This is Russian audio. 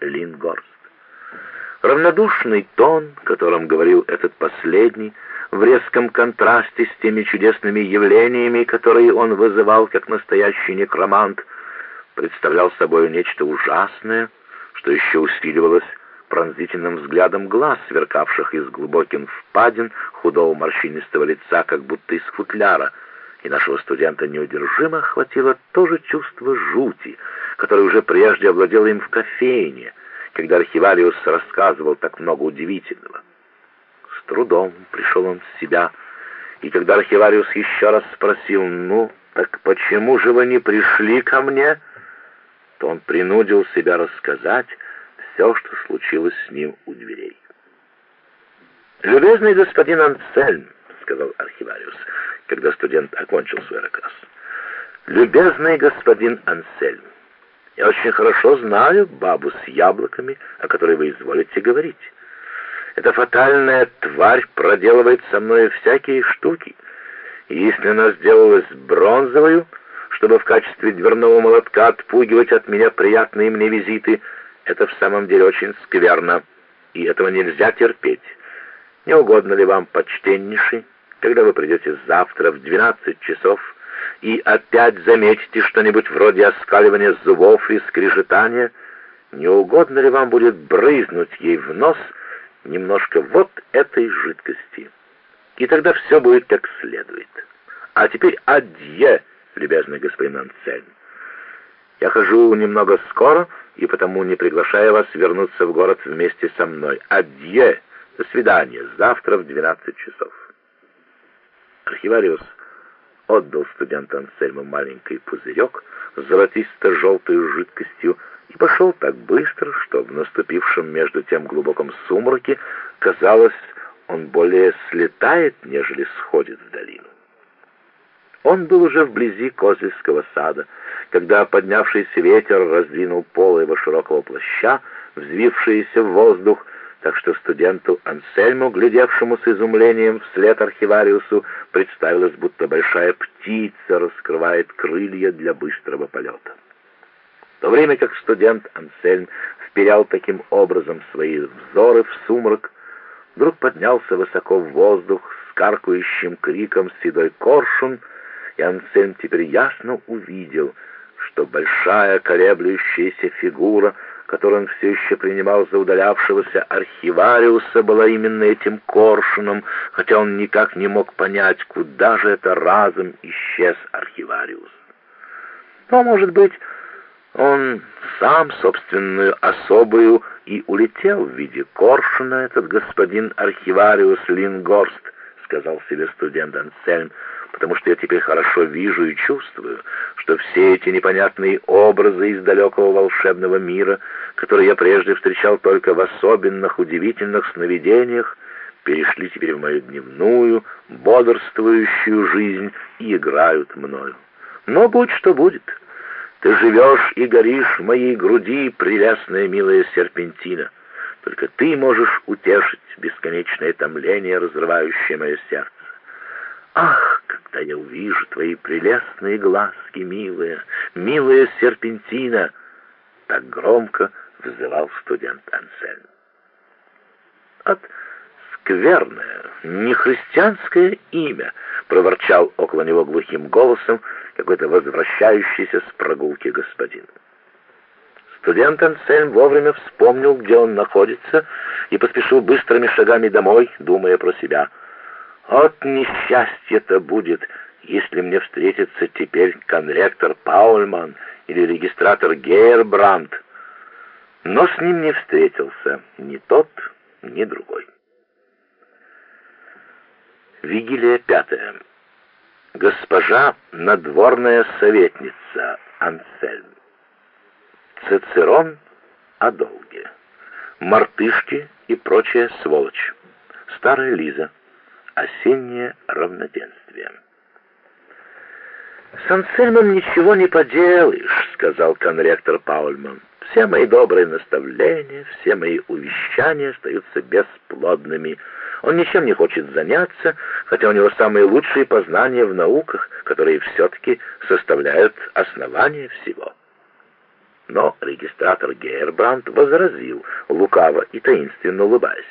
Лингорст. Равнодушный тон, которым говорил этот последний, в резком контрасте с теми чудесными явлениями, которые он вызывал как настоящий некромант, представлял собой нечто ужасное, что еще усиливалось пронзительным взглядом глаз, сверкавших из глубоких впадин худого морщинистого лица, как будто из футляра, и нашего студента неудержимо охватило то же чувство жути, которое уже прежде овладело им в кофейне, когда архивариус рассказывал так много удивительного. С трудом пришел он в себя, и когда архивариус еще раз спросил, «Ну, так почему же вы не пришли ко мне?» то он принудил себя рассказать все, что случилось с ним у дверей. «Любезный господин Ансельм», — сказал архивариус, когда студент окончил свой рассказ, «любезный господин Ансельм, я очень хорошо знаю бабу с яблоками, о которой вы изволите говорить. Эта фатальная тварь проделывает со мной всякие штуки, и если она сделалась бронзовую, чтобы в качестве дверного молотка отпугивать от меня приятные мне визиты, это в самом деле очень скверно, и этого нельзя терпеть. Не угодно ли вам, почтеннейший, когда вы придете завтра в 12 часов и опять заметите что-нибудь вроде оскаливания зубов и скрежетания, не угодно ли вам будет брызнуть ей в нос немножко вот этой жидкости? И тогда все будет как следует. А теперь адье, любезный господин Ансельм. Я хожу немного скоро, и потому не приглашаю вас вернуться в город вместе со мной. Адье! До свидания. Завтра в 12 часов. Архивариус отдал студенту Ансельму маленький пузырек с золотисто-желтой жидкостью и пошел так быстро, что в наступившем между тем глубоком сумраке казалось, он более слетает, нежели сходит в долину. Он был уже вблизи Козельского сада, когда поднявшийся ветер раздвинул полы его широкого плаща, взвившиеся в воздух, так что студенту Ансельму, глядевшему с изумлением вслед архивариусу, представилось, будто большая птица раскрывает крылья для быстрого полета. В то время как студент Ансельм вперял таким образом свои взоры в сумрак, вдруг поднялся высоко в воздух с каркающим криком седой коршун — и Ансельм теперь ясно увидел, что большая колеблющаяся фигура, которую он все еще принимал за удалявшегося архивариуса, была именно этим коршуном, хотя он никак не мог понять, куда же это разом исчез архивариус. Но, может быть, он сам собственную особую и улетел в виде коршуна, этот господин архивариус Лингорст, сказал себе студент Ансельм, потому что я теперь хорошо вижу и чувствую, что все эти непонятные образы из далекого волшебного мира, которые я прежде встречал только в особенных удивительных сновидениях, перешли теперь в мою дневную, бодрствующую жизнь и играют мною. Но будь что будет, ты живешь и горишь в моей груди, прелестная милая серпентина. Только ты можешь утешить бесконечное томление, разрывающее мое сердце. Ах, когда я увижу твои прелестные глазки, милая, милая серпентина!» Так громко взывал студент Ансельм. «От скверное, нехристианское имя!» — проворчал около него глухим голосом какой-то возвращающийся с прогулки господин. Студент Ансельм вовремя вспомнил, где он находится, и поспешил быстрыми шагами домой, думая про себя — от несчастья-то будет, если мне встретится теперь конректор Паульман или регистратор Гейербранд. Но с ним не встретился ни тот, ни другой. Вигилия пятая. Госпожа надворная советница Ансельм. Цицерон о долге. Мартышки и прочая сволочь. Старая Лиза осеннее равноденствие. «С Ансельмом ничего не поделаешь», — сказал конректор Паульман. «Все мои добрые наставления, все мои увещания остаются бесплодными. Он ничем не хочет заняться, хотя у него самые лучшие познания в науках, которые все-таки составляют основание всего». Но регистратор Гейербранд возразил, лукаво и таинственно улыбаясь.